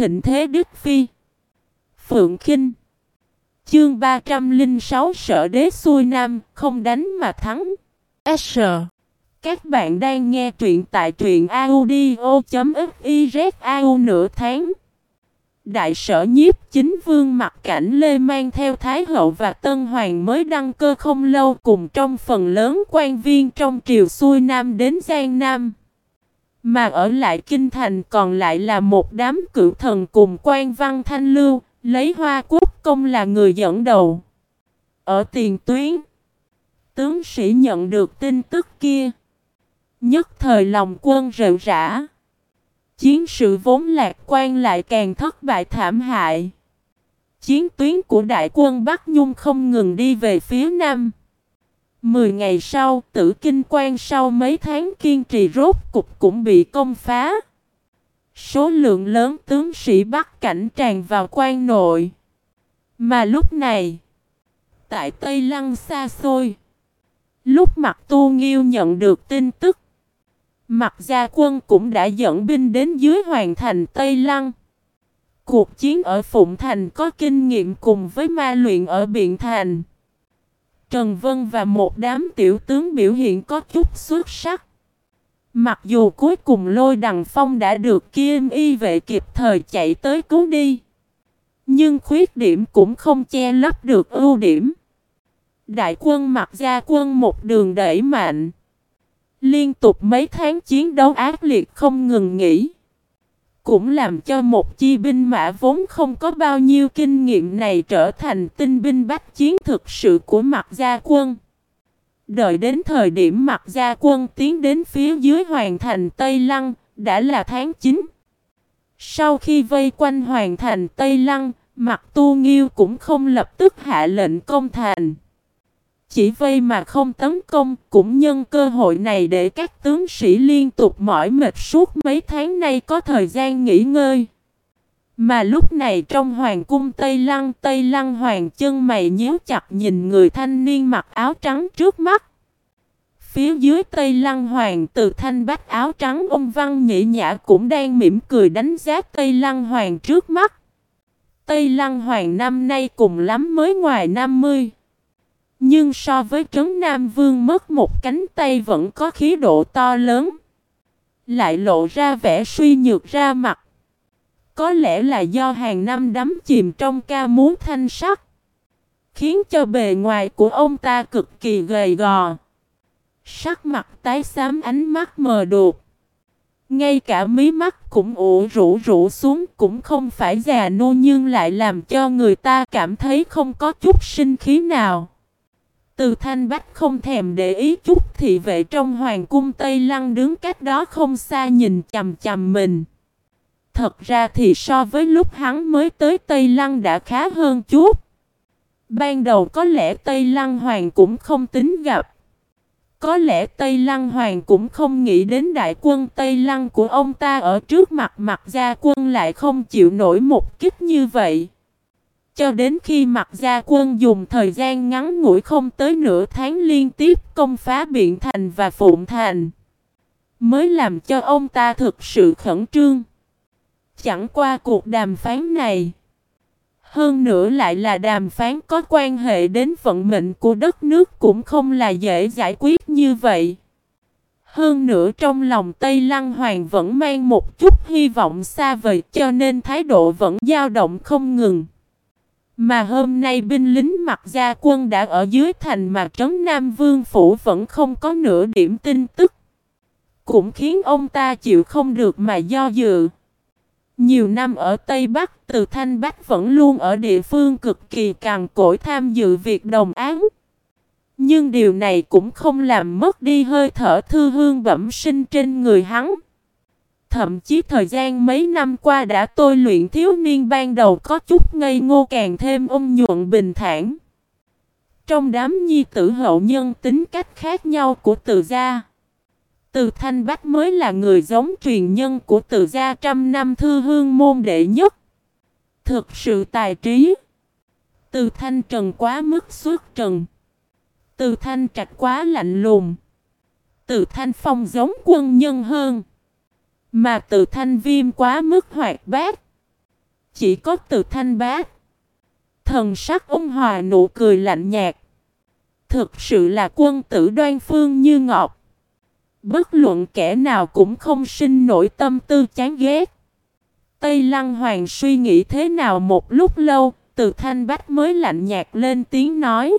thịnh thế Đức Phi. Phượng Kinh Chương 306 Sở Đế xuôi Nam, không đánh mà thắng. S. Các bạn đang nghe truyện tại truyện audio.fiz au nửa tháng. Đại sở nhiếp chính vương mặt cảnh Lê mang theo Thái Hậu và Tân Hoàng mới đăng cơ không lâu cùng trong phần lớn quan viên trong triều xuôi Nam đến Giang Nam. Mà ở lại Kinh Thành còn lại là một đám cựu thần cùng quan văn thanh lưu, lấy hoa quốc công là người dẫn đầu. Ở tiền tuyến, tướng sĩ nhận được tin tức kia. Nhất thời lòng quân rệu rã. Chiến sự vốn lạc quan lại càng thất bại thảm hại. Chiến tuyến của đại quân Bắc Nhung không ngừng đi về phía Nam. Mười ngày sau, tử kinh quan sau mấy tháng kiên trì rốt cục cũng bị công phá. Số lượng lớn tướng sĩ Bắc cảnh tràn vào quan nội. Mà lúc này, tại Tây Lăng xa xôi, lúc mặt tu nghiêu nhận được tin tức, Mặt gia quân cũng đã dẫn binh đến dưới hoàng thành Tây Lăng. Cuộc chiến ở Phụng Thành có kinh nghiệm cùng với ma luyện ở Biện Thành. Trần Vân và một đám tiểu tướng biểu hiện có chút xuất sắc. Mặc dù cuối cùng lôi đằng phong đã được Kim y vệ kịp thời chạy tới cứu đi. Nhưng khuyết điểm cũng không che lấp được ưu điểm. Đại quân mặc gia quân một đường đẩy mạnh. Liên tục mấy tháng chiến đấu ác liệt không ngừng nghỉ. Cũng làm cho một chi binh mã vốn không có bao nhiêu kinh nghiệm này trở thành tinh binh bách chiến thực sự của mặt gia quân. Đợi đến thời điểm mặt gia quân tiến đến phía dưới hoàn thành Tây Lăng, đã là tháng 9. Sau khi vây quanh hoàn thành Tây Lăng, mặt tu nghiêu cũng không lập tức hạ lệnh công thành. Chỉ vây mà không tấn công, cũng nhân cơ hội này để các tướng sĩ liên tục mỏi mệt suốt mấy tháng nay có thời gian nghỉ ngơi. Mà lúc này trong hoàng cung Tây Lăng, Tây Lăng hoàng chân mày nhíu chặt nhìn người thanh niên mặc áo trắng trước mắt. Phía dưới Tây Lăng hoàng từ thanh bách áo trắng ông Văn Nhĩ Nhã cũng đang mỉm cười đánh giá Tây Lăng hoàng trước mắt. Tây Lăng hoàng năm nay cùng lắm mới ngoài 50. Nhưng so với Trấn Nam Vương mất một cánh tay vẫn có khí độ to lớn. Lại lộ ra vẻ suy nhược ra mặt. Có lẽ là do hàng năm đắm chìm trong ca múa thanh sắc. Khiến cho bề ngoài của ông ta cực kỳ gầy gò. Sắc mặt tái xám ánh mắt mờ đột. Ngay cả mí mắt cũng ủ rũ rũ xuống, cũng không phải già nô nhưng lại làm cho người ta cảm thấy không có chút sinh khí nào. Từ thanh bách không thèm để ý chút thị vệ trong hoàng cung Tây Lăng đứng cách đó không xa nhìn chầm chầm mình. Thật ra thì so với lúc hắn mới tới Tây Lăng đã khá hơn chút. Ban đầu có lẽ Tây Lăng Hoàng cũng không tính gặp. Có lẽ Tây Lăng Hoàng cũng không nghĩ đến đại quân Tây Lăng của ông ta ở trước mặt mặt gia quân lại không chịu nổi một kích như vậy. Cho đến khi mặt gia quân dùng thời gian ngắn ngủi không tới nửa tháng liên tiếp công phá Biện Thành và Phụng Thành. Mới làm cho ông ta thực sự khẩn trương. Chẳng qua cuộc đàm phán này. Hơn nữa lại là đàm phán có quan hệ đến vận mệnh của đất nước cũng không là dễ giải quyết như vậy. Hơn nữa trong lòng Tây Lăng Hoàng vẫn mang một chút hy vọng xa vời cho nên thái độ vẫn dao động không ngừng. Mà hôm nay binh lính mặc gia quân đã ở dưới thành mà trấn Nam Vương Phủ vẫn không có nửa điểm tin tức. Cũng khiến ông ta chịu không được mà do dự. Nhiều năm ở Tây Bắc, từ Thanh Bắc vẫn luôn ở địa phương cực kỳ càng cỗi tham dự việc đồng án. Nhưng điều này cũng không làm mất đi hơi thở thư hương bẩm sinh trên người hắn. Thậm chí thời gian mấy năm qua đã tôi luyện thiếu niên ban đầu có chút ngây ngô càng thêm ôn nhuận bình thản. Trong đám nhi tử hậu nhân tính cách khác nhau của từ gia. Từ Thanh Bách mới là người giống truyền nhân của từ gia trăm năm thư hương môn đệ nhất. Thực sự tài trí. Từ Thanh Trần quá mức suốt trần. Từ Thanh Trạch quá lạnh lùng. Từ Thanh Phong giống quân nhân hơn. Mà từ thanh viêm quá mức hoạt bát. Chỉ có từ thanh bát. Thần sắc ông hòa nụ cười lạnh nhạt. Thực sự là quân tử đoan phương như ngọc. Bất luận kẻ nào cũng không sinh nổi tâm tư chán ghét. Tây Lăng Hoàng suy nghĩ thế nào một lúc lâu, từ thanh bách mới lạnh nhạt lên tiếng nói.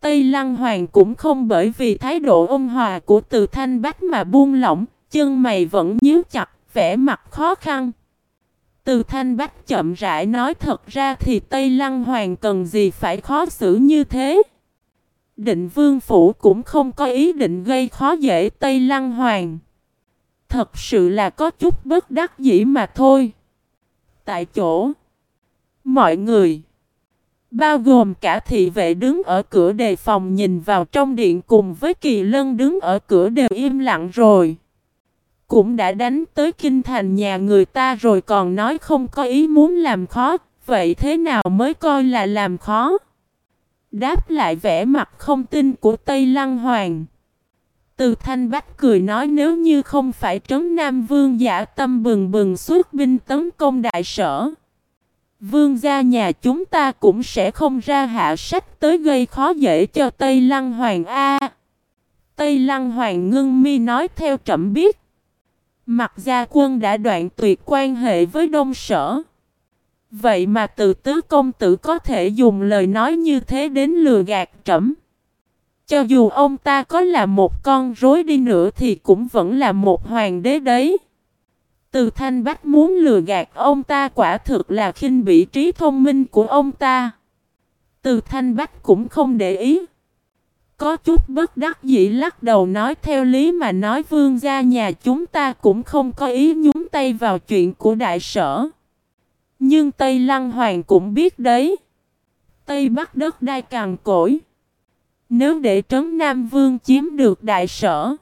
Tây Lăng Hoàng cũng không bởi vì thái độ ôn hòa của từ thanh bách mà buông lỏng, chân mày vẫn nhíu chặt, vẻ mặt khó khăn. Từ thanh bách chậm rãi nói thật ra thì Tây Lăng Hoàng cần gì phải khó xử như thế. Định vương phủ cũng không có ý định gây khó dễ Tây Lăng Hoàng. Thật sự là có chút bất đắc dĩ mà thôi. Tại chỗ, mọi người, bao gồm cả thị vệ đứng ở cửa đề phòng nhìn vào trong điện cùng với kỳ lân đứng ở cửa đều im lặng rồi. Cũng đã đánh tới kinh thành nhà người ta rồi còn nói không có ý muốn làm khó, vậy thế nào mới coi là làm khó? Đáp lại vẻ mặt không tin của Tây Lăng Hoàng. Từ Thanh Bách cười nói nếu như không phải Trấn Nam Vương giả tâm bừng bừng xuất binh tấn công đại sở. Vương gia nhà chúng ta cũng sẽ không ra hạ sách tới gây khó dễ cho Tây Lăng Hoàng A. Tây Lăng Hoàng ngưng mi nói theo trẫm biết. Mặt gia quân đã đoạn tuyệt quan hệ với Đông Sở. Vậy mà từ tứ công tử có thể dùng lời nói như thế đến lừa gạt trẫm. Cho dù ông ta có là một con rối đi nữa thì cũng vẫn là một hoàng đế đấy. Từ thanh bách muốn lừa gạt ông ta quả thực là khinh bỉ trí thông minh của ông ta. Từ thanh bách cũng không để ý. Có chút bất đắc dĩ lắc đầu nói, theo lý mà nói, vương gia nhà chúng ta cũng không có ý nhúng tay vào chuyện của đại sở. Nhưng Tây Lăng Hoàng cũng biết đấy. Tây Bắc đất đai càng cỗi. Nếu để Trấn Nam Vương chiếm được đại sở.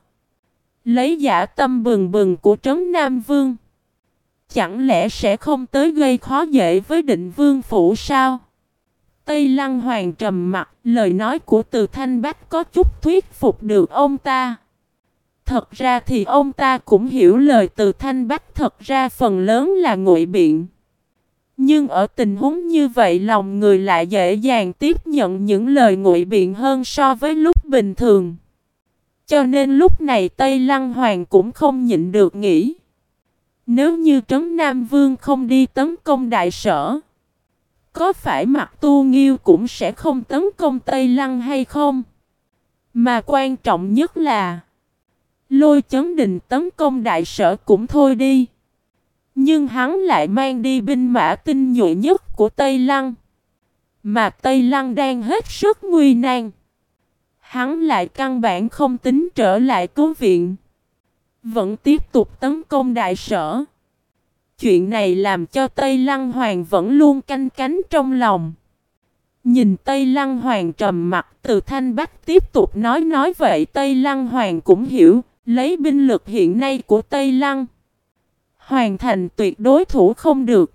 Lấy giả tâm bừng bừng của Trấn Nam Vương. Chẳng lẽ sẽ không tới gây khó dễ với định vương phủ sao? Tây Lăng Hoàng trầm mặt, lời nói của từ Thanh Bách có chút thuyết phục được ông ta. Thật ra thì ông ta cũng hiểu lời từ Thanh Bách thật ra phần lớn là ngụy biện. Nhưng ở tình huống như vậy lòng người lại dễ dàng tiếp nhận những lời ngụy biện hơn so với lúc bình thường. Cho nên lúc này Tây Lăng Hoàng cũng không nhịn được nghĩ. Nếu như Trấn Nam Vương không đi tấn công đại sở, có phải mặt tu nghiêu cũng sẽ không tấn công Tây Lăng hay không? Mà quan trọng nhất là, Lôi chấn đình tấn công đại sở cũng thôi đi. Nhưng hắn lại mang đi binh mã tinh nhuệ nhất của Tây Lăng. Mà Tây Lăng đang hết sức nguy nan. Hắn lại căn bản không tính trở lại cứu viện. Vẫn tiếp tục tấn công đại sở. Chuyện này làm cho Tây Lăng Hoàng vẫn luôn canh cánh trong lòng. Nhìn Tây Lăng Hoàng trầm mặt từ Thanh Bách tiếp tục nói nói vậy Tây Lăng Hoàng cũng hiểu, lấy binh lực hiện nay của Tây Lăng. Hoàn thành tuyệt đối thủ không được.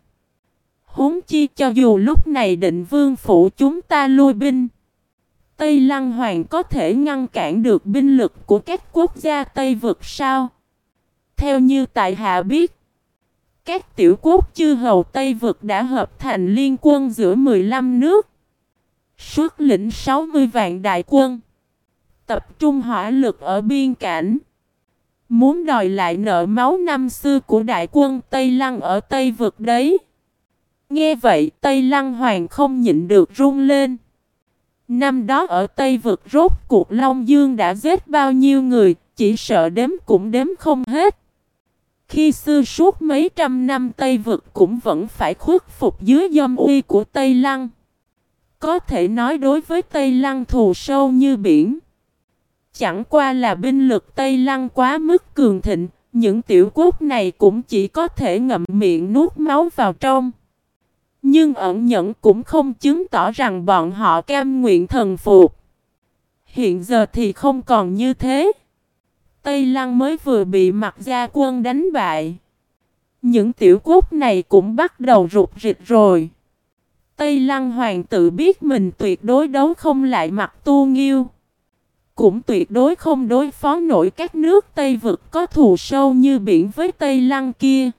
Huống chi cho dù lúc này định vương phủ chúng ta lui binh. Tây Lăng Hoàng có thể ngăn cản được binh lực của các quốc gia Tây vực sao? Theo như tại hạ biết, các tiểu quốc chư hầu Tây vực đã hợp thành liên quân giữa 15 nước. Xuất lĩnh 60 vạn đại quân. Tập trung hỏa lực ở biên cảnh. Muốn đòi lại nợ máu năm xưa của đại quân Tây Lăng ở Tây vực đấy. Nghe vậy Tây Lăng Hoàng không nhịn được run lên. Năm đó ở Tây vực rốt cuộc Long Dương đã giết bao nhiêu người, chỉ sợ đếm cũng đếm không hết. Khi xưa suốt mấy trăm năm Tây vực cũng vẫn phải khuất phục dưới dâm uy của Tây Lăng. Có thể nói đối với Tây Lăng thù sâu như biển. Chẳng qua là binh lực Tây Lăng quá mức cường thịnh, những tiểu quốc này cũng chỉ có thể ngậm miệng nuốt máu vào trong. Nhưng ẩn nhẫn cũng không chứng tỏ rằng bọn họ cam nguyện thần phục. Hiện giờ thì không còn như thế. Tây Lăng mới vừa bị mặt gia quân đánh bại. Những tiểu quốc này cũng bắt đầu rụt rịch rồi. Tây Lăng hoàng tự biết mình tuyệt đối đấu không lại mặt tu nghiêu. Cũng tuyệt đối không đối phó nổi các nước Tây vực có thù sâu như biển với Tây Lăng kia.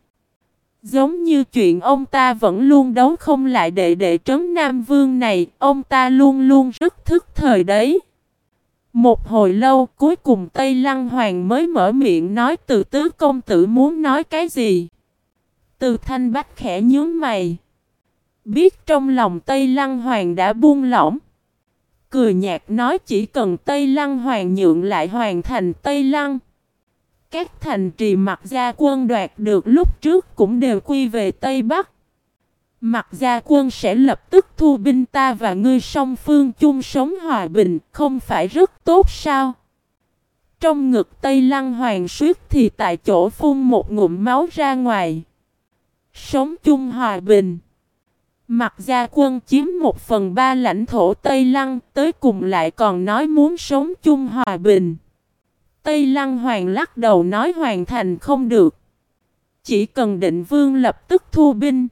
Giống như chuyện ông ta vẫn luôn đấu không lại đệ đệ trấn Nam Vương này, ông ta luôn luôn rất thức thời đấy. Một hồi lâu, cuối cùng Tây Lăng Hoàng mới mở miệng nói từ tứ công tử muốn nói cái gì. Từ thanh bách khẽ nhướng mày. Biết trong lòng Tây Lăng Hoàng đã buông lỏng. Cười nhạt nói chỉ cần Tây Lăng Hoàng nhượng lại hoàn thành Tây Lăng. Các thành trì mặt gia quân đoạt được lúc trước cũng đều quy về Tây Bắc. Mặt gia quân sẽ lập tức thu binh ta và ngươi song phương chung sống hòa bình, không phải rất tốt sao? Trong ngực Tây Lăng Hoàng suýt thì tại chỗ phun một ngụm máu ra ngoài. Sống chung hòa bình. Mặt gia quân chiếm một phần ba lãnh thổ Tây Lăng, tới cùng lại còn nói muốn sống chung hòa bình. Tây Lăng Hoàng lắc đầu nói hoàn thành không được. Chỉ cần định vương lập tức thu binh.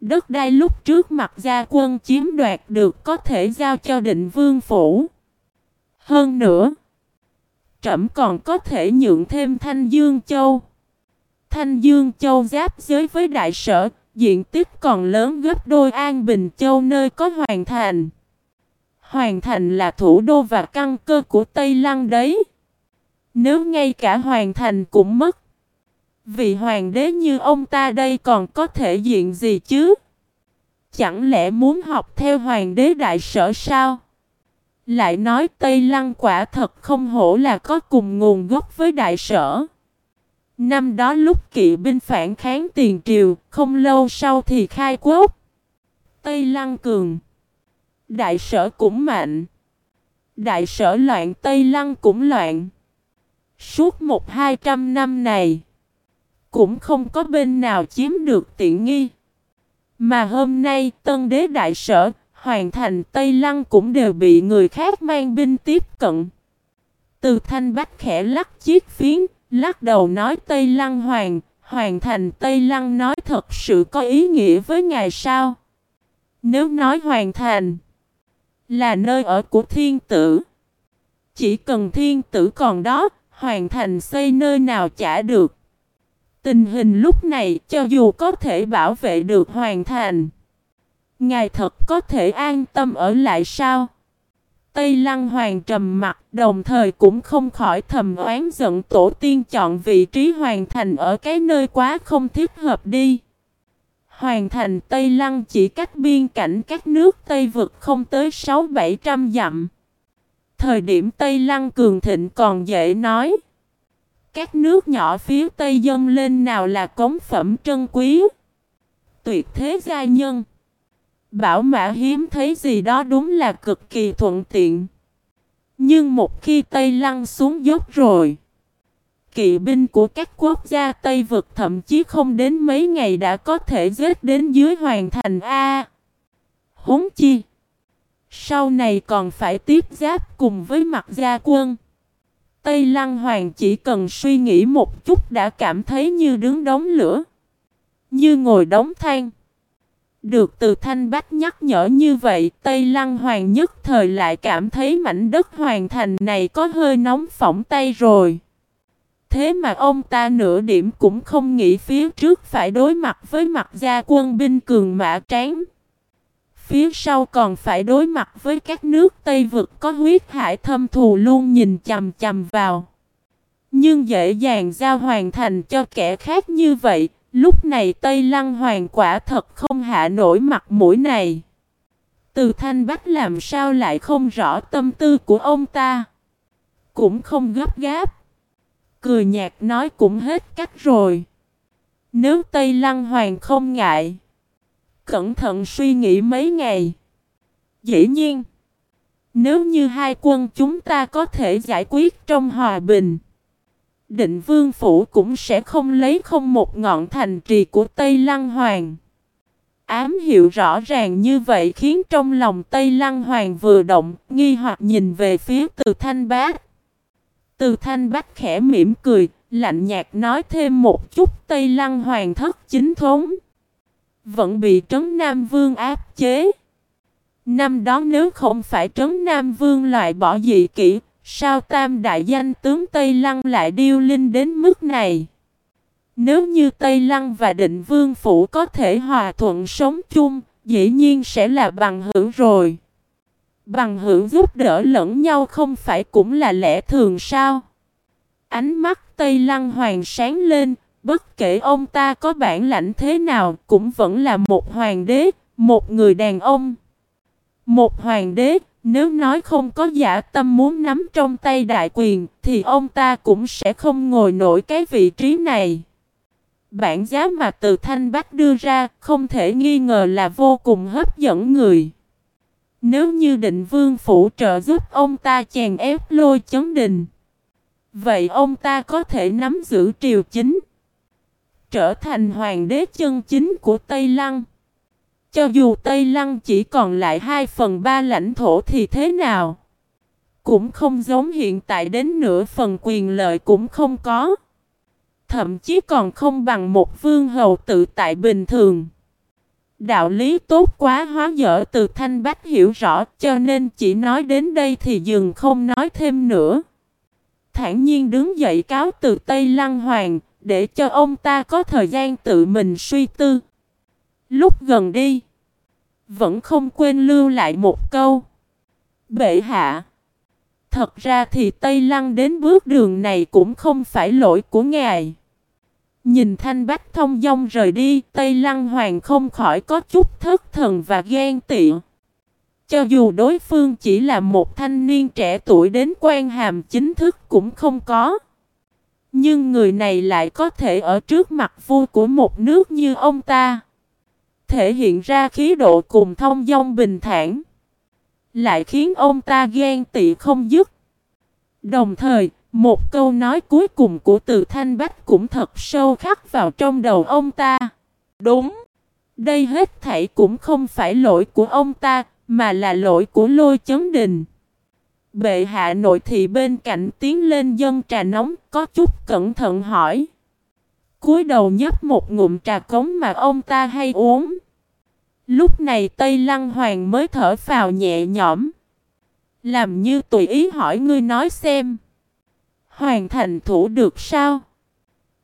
Đất đai lúc trước mặt gia quân chiếm đoạt được có thể giao cho định vương phủ. Hơn nữa, trẫm còn có thể nhượng thêm Thanh Dương Châu. Thanh Dương Châu giáp giới với đại sở, diện tích còn lớn gấp đôi An Bình Châu nơi có hoàn thành. Hoàn thành là thủ đô và căn cơ của Tây Lăng đấy. Nếu ngay cả hoàn thành cũng mất. Vị hoàng đế như ông ta đây còn có thể diện gì chứ? Chẳng lẽ muốn học theo hoàng đế đại sở sao? Lại nói Tây Lăng quả thật không hổ là có cùng nguồn gốc với đại sở. Năm đó lúc kỵ binh phản kháng tiền triều, không lâu sau thì khai quốc. Tây Lăng cường. Đại sở cũng mạnh. Đại sở loạn Tây Lăng cũng loạn. Suốt một hai trăm năm này, cũng không có bên nào chiếm được tiện nghi. Mà hôm nay tân đế đại sở, hoàn thành Tây Lăng cũng đều bị người khác mang binh tiếp cận. Từ thanh bách khẽ lắc chiếc phiến, lắc đầu nói Tây Lăng hoàng, hoàn thành Tây Lăng nói thật sự có ý nghĩa với ngài sao? Nếu nói hoàn thành, là nơi ở của thiên tử. Chỉ cần thiên tử còn đó, hoàn thành xây nơi nào chả được. Tình hình lúc này cho dù có thể bảo vệ được hoàn thành. Ngài thật có thể an tâm ở lại sao? Tây Lăng Hoàng trầm mặt, đồng thời cũng không khỏi thầm oán giận tổ tiên chọn vị trí hoàn thành ở cái nơi quá không thích hợp đi. Hoàn thành Tây Lăng chỉ cách biên cảnh các nước Tây vực không tới 6-700 dặm. Thời điểm Tây Lăng cường thịnh còn dễ nói. Các nước nhỏ phía Tây dâng lên nào là cống phẩm trân quý. Tuyệt thế gia nhân. Bảo mã hiếm thấy gì đó đúng là cực kỳ thuận tiện. Nhưng một khi Tây lăn xuống dốc rồi. Kỵ binh của các quốc gia Tây vực thậm chí không đến mấy ngày đã có thể giết đến dưới hoàn thành A. Húng chi. Sau này còn phải tiếp giáp cùng với mặt gia quân. Tây Lăng Hoàng chỉ cần suy nghĩ một chút đã cảm thấy như đứng đống lửa. Như ngồi đống than. Được từ thanh bách nhắc nhở như vậy, Tây Lăng Hoàng nhất thời lại cảm thấy mảnh đất hoàn thành này có hơi nóng phỏng tay rồi. Thế mà ông ta nửa điểm cũng không nghĩ phía trước phải đối mặt với mặt gia quân binh cường mã tráng. Phía sau còn phải đối mặt với các nước Tây vực có huyết hải thâm thù luôn nhìn chầm chầm vào. Nhưng dễ dàng giao hoàn thành cho kẻ khác như vậy, lúc này Tây Lăng Hoàng quả thật không hạ nổi mặt mũi này. Từ Thanh Bách làm sao lại không rõ tâm tư của ông ta. Cũng không gấp gáp. Cười nhạt nói cũng hết cách rồi. Nếu Tây Lăng Hoàng không ngại cẩn thận suy nghĩ mấy ngày. Dĩ nhiên, nếu như hai quân chúng ta có thể giải quyết trong hòa bình, định vương phủ cũng sẽ không lấy không một ngọn thành trì của Tây Lăng Hoàng. Ám hiệu rõ ràng như vậy khiến trong lòng Tây Lăng Hoàng vừa động, nghi hoặc nhìn về phía từ thanh bát. Từ thanh bát khẽ mỉm cười, lạnh nhạt nói thêm một chút Tây Lăng Hoàng thất chính thống vẫn bị Trấn Nam Vương áp chế. Năm đó nếu không phải Trấn Nam Vương loại bỏ dị kỹ, sao tam đại danh tướng Tây Lăng lại điêu linh đến mức này? Nếu như Tây Lăng và Định Vương Phủ có thể hòa thuận sống chung, dĩ nhiên sẽ là bằng hữu rồi. Bằng hữu giúp đỡ lẫn nhau không phải cũng là lẽ thường sao? Ánh mắt Tây Lăng Hoàng sáng lên, bất kể ông ta có bản lãnh thế nào cũng vẫn là một hoàng đế, một người đàn ông. Một hoàng đế, nếu nói không có giả tâm muốn nắm trong tay đại quyền, thì ông ta cũng sẽ không ngồi nổi cái vị trí này. Bản giá mà từ Thanh Bắc đưa ra không thể nghi ngờ là vô cùng hấp dẫn người. Nếu như định vương phụ trợ giúp ông ta chèn ép lôi chấn đình. Vậy ông ta có thể nắm giữ triều chính. Trở thành hoàng đế chân chính của Tây Lăng. Cho dù Tây Lăng chỉ còn lại 2 phần 3 lãnh thổ thì thế nào? Cũng không giống hiện tại đến nửa phần quyền lợi cũng không có. Thậm chí còn không bằng một vương hầu tự tại bình thường. Đạo lý tốt quá hóa dở từ thanh bách hiểu rõ, cho nên chỉ nói đến đây thì dừng không nói thêm nữa. Thản nhiên đứng dậy cáo từ Tây Lăng Hoàng để cho ông ta có thời gian tự mình suy tư. Lúc gần đi, vẫn không quên lưu lại một câu. Bệ hạ, thật ra thì Tây Lăng đến bước đường này cũng không phải lỗi của ngài. Nhìn thanh bách thông dong rời đi, Tây Lăng Hoàng không khỏi có chút thất thần và ghen tị. Cho dù đối phương chỉ là một thanh niên trẻ tuổi đến quan hàm chính thức cũng không có. Nhưng người này lại có thể ở trước mặt vua của một nước như ông ta. Thể hiện ra khí độ cùng thông dong bình thản. Lại khiến ông ta ghen tị không dứt. Đồng thời, một câu nói cuối cùng của từ Thanh Bách cũng thật sâu khắc vào trong đầu ông ta. Đúng, đây hết thảy cũng không phải lỗi của ông ta, mà là lỗi của lôi chấn đình. Bệ hạ nội thị bên cạnh tiến lên dân trà nóng, có chút cẩn thận hỏi. cúi đầu nhấp một ngụm trà cống mà ông ta hay uống. Lúc này Tây Lăng Hoàng mới thở phào nhẹ nhõm. Làm như tùy ý hỏi ngươi nói xem. hoàng thành thủ được sao?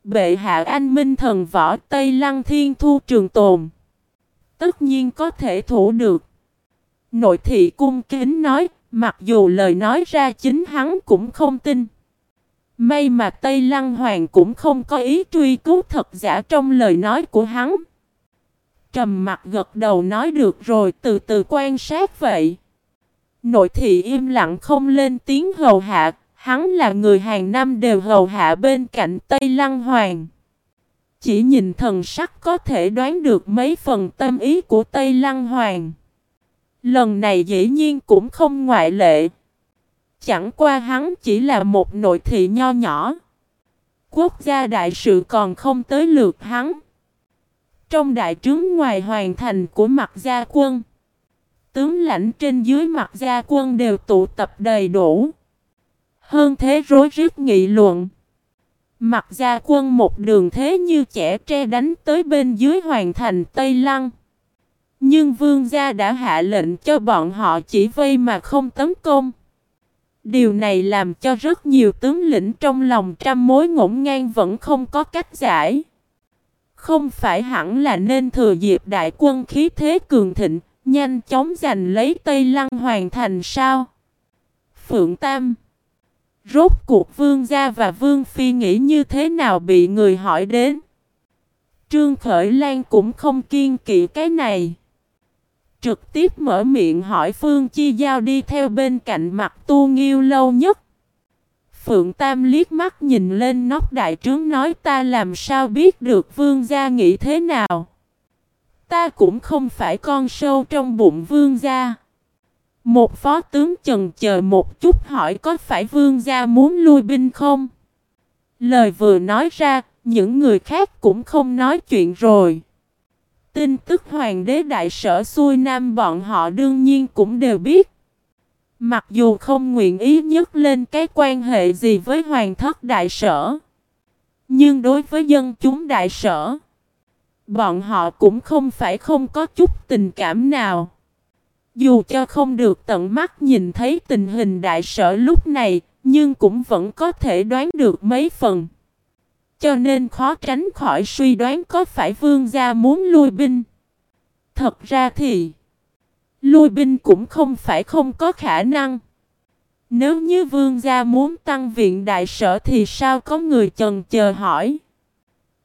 Bệ hạ anh minh thần võ Tây Lăng Thiên Thu Trường Tồn. Tất nhiên có thể thủ được. Nội thị cung kính nói, mặc dù lời nói ra chính hắn cũng không tin. May mà Tây Lăng Hoàng cũng không có ý truy cứu thật giả trong lời nói của hắn. Trầm mặt gật đầu nói được rồi từ từ quan sát vậy. Nội thị im lặng không lên tiếng hầu hạ, Hắn là người hàng năm đều hầu hạ bên cạnh Tây Lăng Hoàng. Chỉ nhìn thần sắc có thể đoán được mấy phần tâm ý của Tây Lăng Hoàng. Lần này dĩ nhiên cũng không ngoại lệ. Chẳng qua hắn chỉ là một nội thị nho nhỏ. Quốc gia đại sự còn không tới lượt hắn. Trong đại trướng ngoài hoàn thành của mặt gia quân. Tướng lãnh trên dưới mặt gia quân đều tụ tập đầy đủ. Hơn thế rối rít nghị luận. Mặt gia quân một đường thế như trẻ tre đánh tới bên dưới hoàng thành Tây Lăng. Nhưng vương gia đã hạ lệnh cho bọn họ chỉ vây mà không tấn công. Điều này làm cho rất nhiều tướng lĩnh trong lòng trăm mối ngổn ngang vẫn không có cách giải. Không phải hẳn là nên thừa dịp đại quân khí thế cường thịnh, nhanh chóng giành lấy Tây Lăng hoàn thành sao? Phượng Tam Rốt cuộc vương gia và vương phi nghĩ như thế nào bị người hỏi đến. Trương Khởi Lan cũng không kiên kỵ cái này. Trực tiếp mở miệng hỏi Phương Chi Giao đi theo bên cạnh mặt tu nghiêu lâu nhất. Phượng Tam liếc mắt nhìn lên nóc đại trướng nói ta làm sao biết được vương gia nghĩ thế nào. Ta cũng không phải con sâu trong bụng vương gia. Một phó tướng chần chờ một chút hỏi có phải vương gia muốn lui binh không? Lời vừa nói ra, những người khác cũng không nói chuyện rồi. Tin tức hoàng đế đại sở xuôi nam bọn họ đương nhiên cũng đều biết. Mặc dù không nguyện ý nhất lên cái quan hệ gì với hoàng thất đại sở. Nhưng đối với dân chúng đại sở, bọn họ cũng không phải không có chút tình cảm nào. Dù cho không được tận mắt nhìn thấy tình hình đại sở lúc này, nhưng cũng vẫn có thể đoán được mấy phần. Cho nên khó tránh khỏi suy đoán có phải vương gia muốn lui binh. Thật ra thì, lui binh cũng không phải không có khả năng. Nếu như vương gia muốn tăng viện đại sở thì sao có người chần chờ hỏi.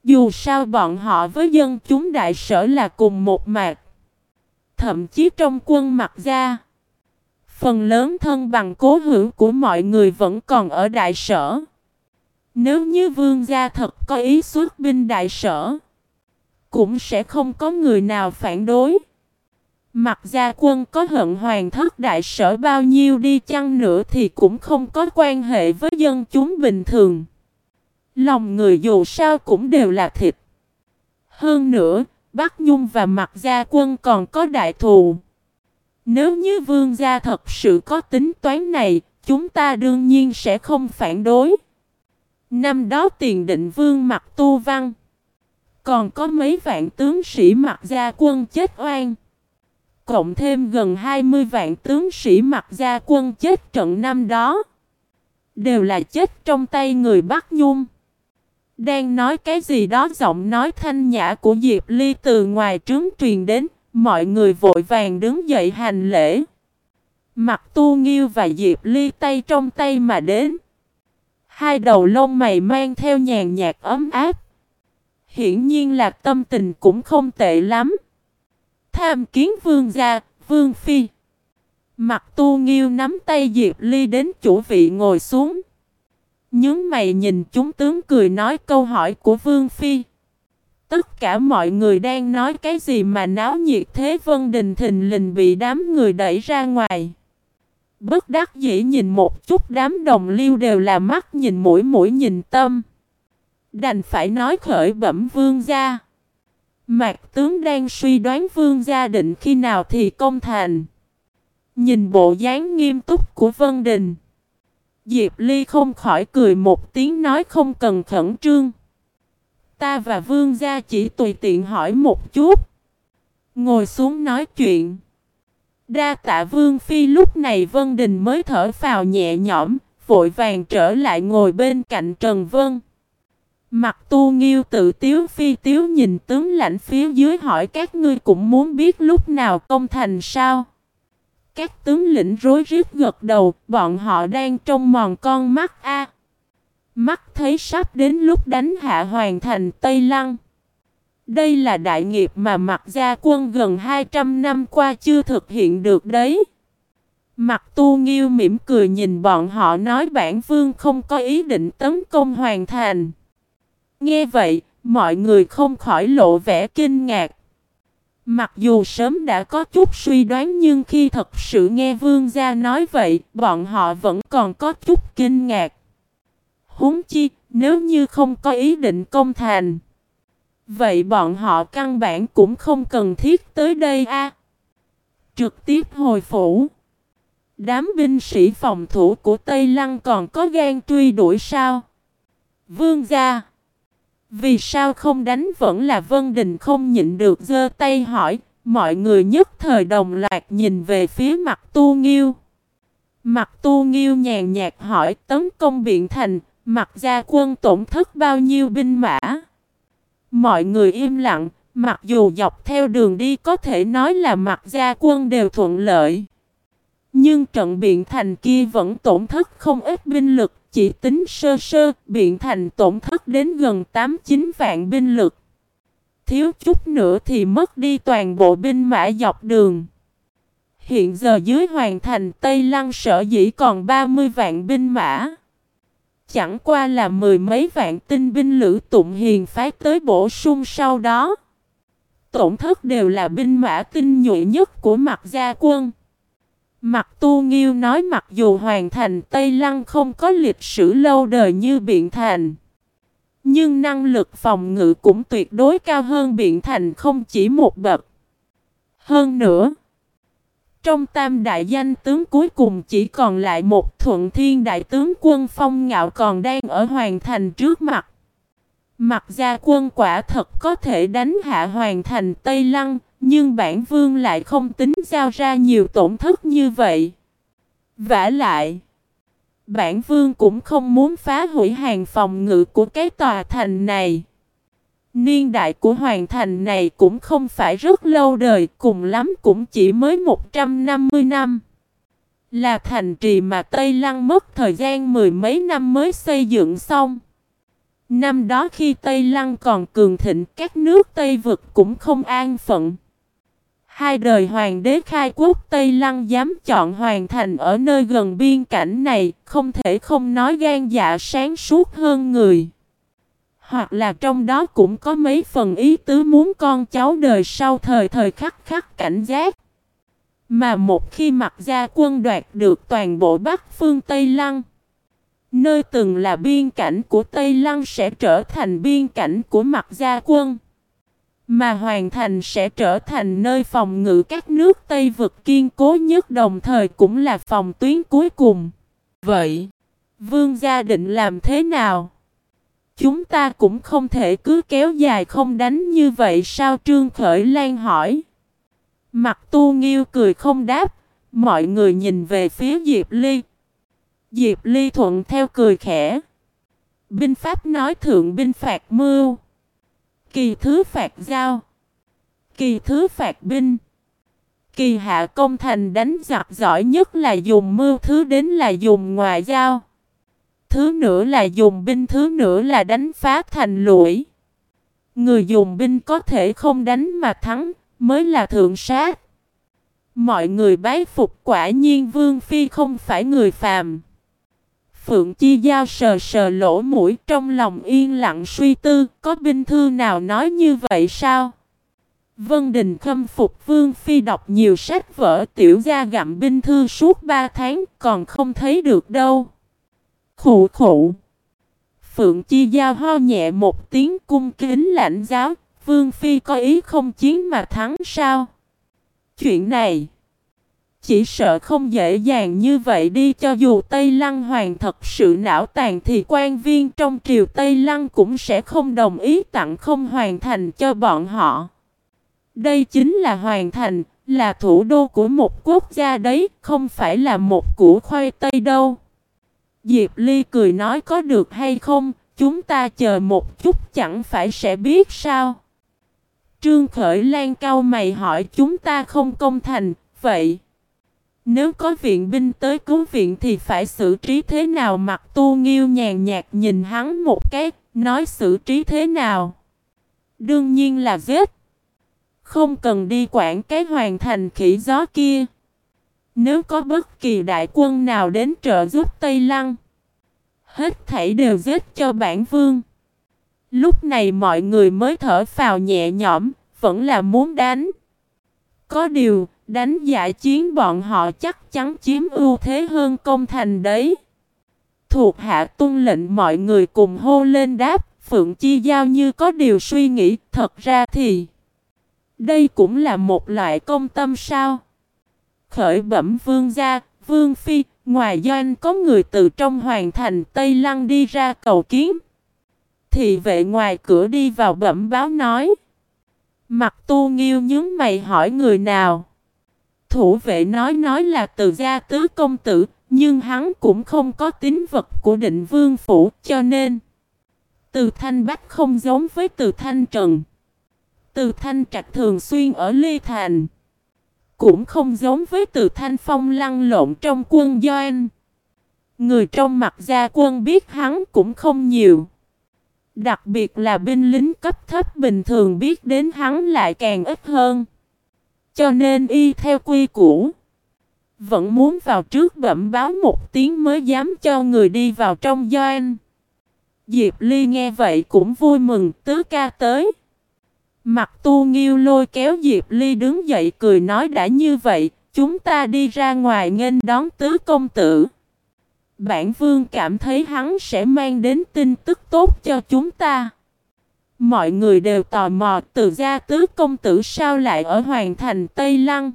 Dù sao bọn họ với dân chúng đại sở là cùng một mạc. Thậm chí trong quân mặt gia. Phần lớn thân bằng cố hữu của mọi người vẫn còn ở đại sở. Nếu như vương gia thật có ý xuất binh đại sở. Cũng sẽ không có người nào phản đối. Mặt gia quân có hận hoàng thất đại sở bao nhiêu đi chăng nữa thì cũng không có quan hệ với dân chúng bình thường. Lòng người dù sao cũng đều là thịt. Hơn nữa, Bắc Nhung và Mặt gia quân còn có đại thù. Nếu như vương gia thật sự có tính toán này, chúng ta đương nhiên sẽ không phản đối. Năm đó tiền định vương mặt tu văn. Còn có mấy vạn tướng sĩ mặt gia quân chết oan cộng thêm gần 20 vạn tướng sĩ mặc gia quân chết trận năm đó. Đều là chết trong tay người Bắc Nhung. Đang nói cái gì đó giọng nói thanh nhã của Diệp Ly từ ngoài trướng truyền đến, mọi người vội vàng đứng dậy hành lễ. Mặt tu nghiêu và Diệp Ly tay trong tay mà đến. Hai đầu lông mày mang theo nhàn nhạt ấm áp. Hiển nhiên là tâm tình cũng không tệ lắm. Tham kiến vương gia, vương phi. Mặt tu nghiêu nắm tay Diệp Ly đến chủ vị ngồi xuống. Nhướng mày nhìn chúng tướng cười nói câu hỏi của vương phi. Tất cả mọi người đang nói cái gì mà náo nhiệt thế Vân Đình thình lình bị đám người đẩy ra ngoài. Bất đắc dĩ nhìn một chút đám đồng liêu đều là mắt nhìn mũi mũi nhìn tâm. Đành phải nói khởi bẩm vương gia. Mạc tướng đang suy đoán vương gia định khi nào thì công thành. Nhìn bộ dáng nghiêm túc của Vân Đình. Diệp Ly không khỏi cười một tiếng nói không cần khẩn trương. Ta và vương gia chỉ tùy tiện hỏi một chút. Ngồi xuống nói chuyện. Đa tạ vương phi lúc này Vân Đình mới thở phào nhẹ nhõm, vội vàng trở lại ngồi bên cạnh Trần Vân. Mặt tu nghiêu tự tiếu phi tiếu nhìn tướng lãnh phía dưới hỏi các ngươi cũng muốn biết lúc nào công thành sao. Các tướng lĩnh rối rít gật đầu, bọn họ đang trong mòn con mắt a. Mắt thấy sắp đến lúc đánh hạ hoàn thành Tây Lăng. Đây là đại nghiệp mà mặt gia quân gần 200 năm qua chưa thực hiện được đấy. Mặt tu nghiêu mỉm cười nhìn bọn họ nói bản vương không có ý định tấn công hoàn thành. Nghe vậy, mọi người không khỏi lộ vẻ kinh ngạc. Mặc dù sớm đã có chút suy đoán nhưng khi thật sự nghe vương gia nói vậy, bọn họ vẫn còn có chút kinh ngạc. Húng chi, nếu như không có ý định công thành. Vậy bọn họ căn bản cũng không cần thiết tới đây a. Trực tiếp hồi phủ. Đám binh sĩ phòng thủ của Tây Lăng còn có gan truy đuổi sao? Vương gia. Vì sao không đánh vẫn là Vân Đình không nhịn được giơ tay hỏi, mọi người nhất thời đồng loạt nhìn về phía mặt tu nghiêu. Mặt tu nghiêu nhàn nhạt hỏi tấn công biện thành, mặt gia quân tổn thất bao nhiêu binh mã. Mọi người im lặng, mặc dù dọc theo đường đi có thể nói là mặt gia quân đều thuận lợi. Nhưng trận biện thành kia vẫn tổn thất không ít binh lực chỉ tính sơ sơ, biện thành tổn thất đến gần 8-9 vạn binh lực. Thiếu chút nữa thì mất đi toàn bộ binh mã dọc đường. Hiện giờ dưới hoàn thành Tây Lăng sở dĩ còn 30 vạn binh mã. Chẳng qua là mười mấy vạn tinh binh lữ tụng hiền phái tới bổ sung sau đó. Tổn thất đều là binh mã tinh nhuệ nhất của mặt gia quân. Mặt tu nghiêu nói mặc dù hoàn thành Tây Lăng không có lịch sử lâu đời như Biện Thành. Nhưng năng lực phòng ngự cũng tuyệt đối cao hơn Biện Thành không chỉ một bậc. Hơn nữa, trong tam đại danh tướng cuối cùng chỉ còn lại một thuận thiên đại tướng quân phong ngạo còn đang ở hoàn thành trước mặt. Mặt gia quân quả thật có thể đánh hạ hoàn thành Tây Lăng, nhưng bản vương lại không tính giao ra nhiều tổn thất như vậy. vả lại, Bản vương cũng không muốn phá hủy hàng phòng ngự của cái tòa thành này. Niên đại của hoàng thành này cũng không phải rất lâu đời, cùng lắm cũng chỉ mới 150 năm. Là thành trì mà Tây Lăng mất thời gian mười mấy năm mới xây dựng xong. Năm đó khi Tây Lăng còn cường thịnh, các nước Tây vực cũng không an phận. Hai đời hoàng đế khai quốc Tây Lăng dám chọn hoàng thành ở nơi gần biên cảnh này, không thể không nói gan dạ sáng suốt hơn người. Hoặc là trong đó cũng có mấy phần ý tứ muốn con cháu đời sau thời thời khắc khắc cảnh giác. Mà một khi mặt gia quân đoạt được toàn bộ Bắc phương Tây Lăng, nơi từng là biên cảnh của Tây Lăng sẽ trở thành biên cảnh của mặt gia quân. Mà hoàn thành sẽ trở thành nơi phòng ngự các nước Tây vực kiên cố nhất đồng thời cũng là phòng tuyến cuối cùng. Vậy, vương gia định làm thế nào? Chúng ta cũng không thể cứ kéo dài không đánh như vậy sao Trương Khởi Lan hỏi. Mặt tu nghiêu cười không đáp, mọi người nhìn về phía Diệp Ly. Diệp Ly thuận theo cười khẽ. Binh pháp nói thượng binh phạt mưu. Kỳ thứ phạt giao. Kỳ thứ phạt binh. Kỳ hạ công thành đánh giặc giỏi nhất là dùng mưu thứ đến là dùng ngoại giao. Thứ nữa là dùng binh thứ nữa là đánh phá thành lũi. Người dùng binh có thể không đánh mà thắng mới là thượng sát. Mọi người bái phục quả nhiên Vương Phi không phải người phàm. Phượng Chi Giao sờ sờ lỗ mũi trong lòng yên lặng suy tư, có binh thư nào nói như vậy sao? Vân Đình khâm phục Vương Phi đọc nhiều sách vở tiểu gia gặm binh thư suốt ba tháng còn không thấy được đâu khụ khụ, Phượng Chi Giao ho nhẹ một tiếng cung kính lãnh giáo, Vương Phi có ý không chiến mà thắng sao? Chuyện này chỉ sợ không dễ dàng như vậy đi cho dù Tây Lăng Hoàng thật sự não tàn thì quan viên trong triều Tây Lăng cũng sẽ không đồng ý tặng không hoàn thành cho bọn họ. Đây chính là hoàn thành, là thủ đô của một quốc gia đấy, không phải là một củ khoai tây đâu. Diệp Ly cười nói có được hay không, chúng ta chờ một chút chẳng phải sẽ biết sao. Trương Khởi Lan cao mày hỏi chúng ta không công thành, vậy... Nếu có viện binh tới cứu viện thì phải xử trí thế nào mặt tu nghiêu nhàn nhạt nhìn hắn một cái, nói xử trí thế nào. Đương nhiên là giết. Không cần đi quản cái hoàn thành khỉ gió kia. Nếu có bất kỳ đại quân nào đến trợ giúp Tây Lăng, hết thảy đều giết cho bản vương. Lúc này mọi người mới thở phào nhẹ nhõm, vẫn là muốn đánh. Có điều, đánh giả chiến bọn họ chắc chắn chiếm ưu thế hơn công thành đấy. Thuộc hạ tuân lệnh mọi người cùng hô lên đáp, Phượng Chi Giao như có điều suy nghĩ, thật ra thì... Đây cũng là một loại công tâm sao? Khởi bẩm vương gia, vương phi, ngoài doanh có người từ trong hoàng thành Tây Lăng đi ra cầu kiến. Thì vệ ngoài cửa đi vào bẩm báo nói. Mặt tu nghiêu nhướng mày hỏi người nào. Thủ vệ nói nói là từ gia tứ công tử, nhưng hắn cũng không có tính vật của định vương phủ, cho nên từ thanh bách không giống với từ thanh trần. Từ thanh trạch thường xuyên ở ly thành. Cũng không giống với từ thanh phong lăn lộn trong quân doanh. Người trong mặt gia quân biết hắn cũng không nhiều. Đặc biệt là binh lính cấp thấp bình thường biết đến hắn lại càng ít hơn. Cho nên y theo quy củ. Vẫn muốn vào trước bẩm báo một tiếng mới dám cho người đi vào trong doanh. Diệp Ly nghe vậy cũng vui mừng, tứ ca tới. Mặt tu nghiêu lôi kéo Diệp Ly đứng dậy cười nói đã như vậy, chúng ta đi ra ngoài nghênh đón tứ công tử. Bản vương cảm thấy hắn sẽ mang đến tin tức tốt cho chúng ta. Mọi người đều tò mò từ gia tứ công tử sao lại ở hoàng thành Tây Lăng.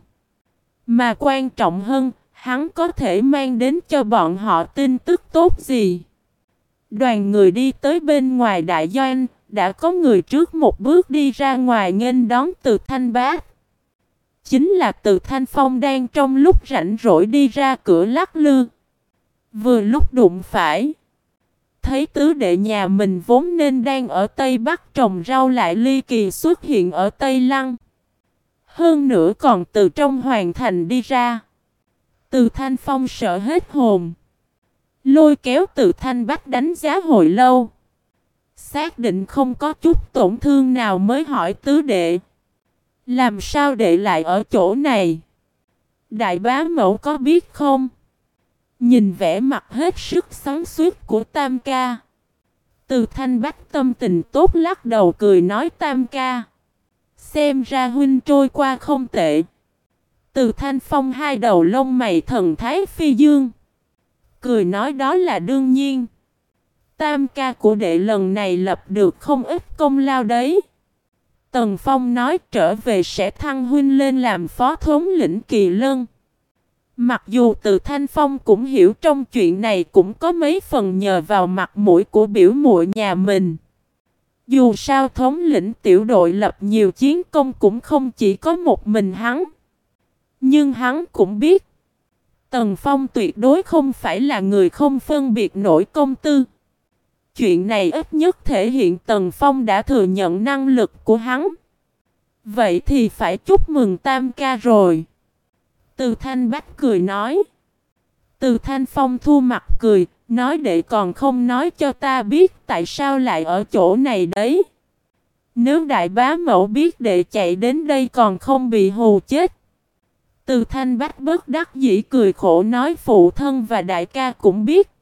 Mà quan trọng hơn, hắn có thể mang đến cho bọn họ tin tức tốt gì. Đoàn người đi tới bên ngoài đại doanh, đã có người trước một bước đi ra ngoài nghênh đón từ thanh bác. Chính là từ thanh phong đang trong lúc rảnh rỗi đi ra cửa lắc lư. Vừa lúc đụng phải. Thấy tứ đệ nhà mình vốn nên đang ở Tây Bắc trồng rau lại ly kỳ xuất hiện ở Tây Lăng. Hơn nữa còn từ trong hoàng thành đi ra. Từ thanh phong sợ hết hồn. Lôi kéo từ thanh bắt đánh giá hồi lâu. Xác định không có chút tổn thương nào mới hỏi tứ đệ. Làm sao đệ lại ở chỗ này? Đại bá mẫu có biết không? Nhìn vẻ mặt hết sức sáng suốt của Tam ca. Từ thanh bách tâm tình tốt lắc đầu cười nói Tam ca. Xem ra huynh trôi qua không tệ. Từ thanh phong hai đầu lông mày thần thái phi dương. Cười nói đó là đương nhiên. Tam ca của đệ lần này lập được không ít công lao đấy. Tần Phong nói trở về sẽ thăng huynh lên làm phó thống lĩnh kỳ lân. Mặc dù từ Thanh Phong cũng hiểu trong chuyện này cũng có mấy phần nhờ vào mặt mũi của biểu muội nhà mình. Dù sao thống lĩnh tiểu đội lập nhiều chiến công cũng không chỉ có một mình hắn. Nhưng hắn cũng biết. Tần Phong tuyệt đối không phải là người không phân biệt nổi công tư. Chuyện này ít nhất thể hiện Tần Phong đã thừa nhận năng lực của hắn. Vậy thì phải chúc mừng Tam ca rồi. Từ Thanh Bách cười nói. Từ Thanh Phong thu mặt cười, nói để còn không nói cho ta biết tại sao lại ở chỗ này đấy. Nếu đại bá mẫu biết đệ chạy đến đây còn không bị hù chết. Từ Thanh Bách bất đắc dĩ cười khổ nói phụ thân và đại ca cũng biết.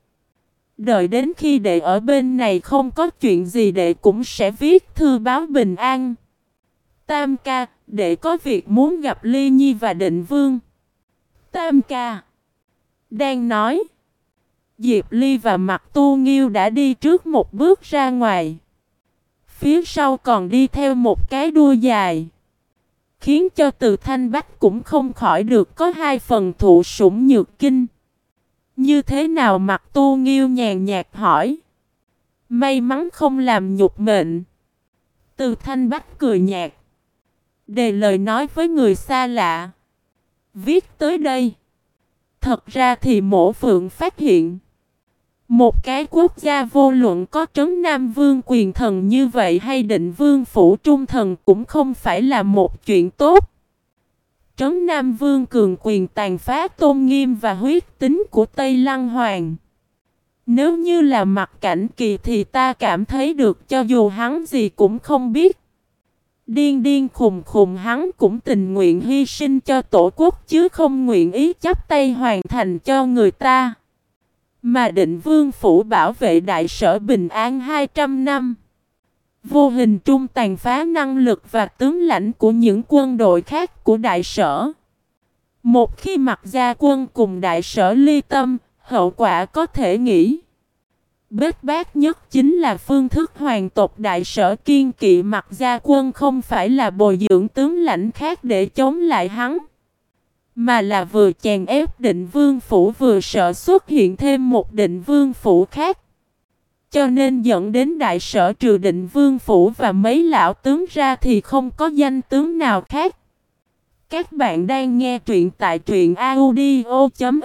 Đợi đến khi đệ ở bên này không có chuyện gì đệ cũng sẽ viết thư báo bình an. Tam ca, đệ có việc muốn gặp Ly Nhi và Định Vương. Tam ca. Đang nói. Diệp Ly và Mặt Tu Nghiêu đã đi trước một bước ra ngoài. Phía sau còn đi theo một cái đua dài. Khiến cho từ thanh bách cũng không khỏi được có hai phần thụ sủng nhược kinh. Như thế nào Mặt Tu Nghiêu nhàn nhạt hỏi. May mắn không làm nhục mệnh. Từ thanh bách cười nhạt. Đề lời nói với người xa lạ. Viết tới đây. Thật ra thì mổ phượng phát hiện. Một cái quốc gia vô luận có trấn Nam Vương quyền thần như vậy hay định Vương phủ trung thần cũng không phải là một chuyện tốt. Trấn Nam Vương cường quyền tàn phá tôn nghiêm và huyết tính của Tây Lăng Hoàng. Nếu như là mặt cảnh kỳ thì ta cảm thấy được cho dù hắn gì cũng không biết. Điên điên khùng khùng hắn cũng tình nguyện hy sinh cho tổ quốc chứ không nguyện ý chấp tay hoàn thành cho người ta. Mà định vương phủ bảo vệ đại sở bình an 200 năm. Vô hình trung tàn phá năng lực và tướng lãnh của những quân đội khác của đại sở. Một khi mặc gia quân cùng đại sở ly tâm, hậu quả có thể nghĩ. Bết bát nhất chính là phương thức hoàng tộc đại sở kiên kỵ mặt gia quân không phải là bồi dưỡng tướng lãnh khác để chống lại hắn. Mà là vừa chèn ép định vương phủ vừa sợ xuất hiện thêm một định vương phủ khác. Cho nên dẫn đến đại sở trừ định vương phủ và mấy lão tướng ra thì không có danh tướng nào khác. Các bạn đang nghe truyện tại truyện audio.fif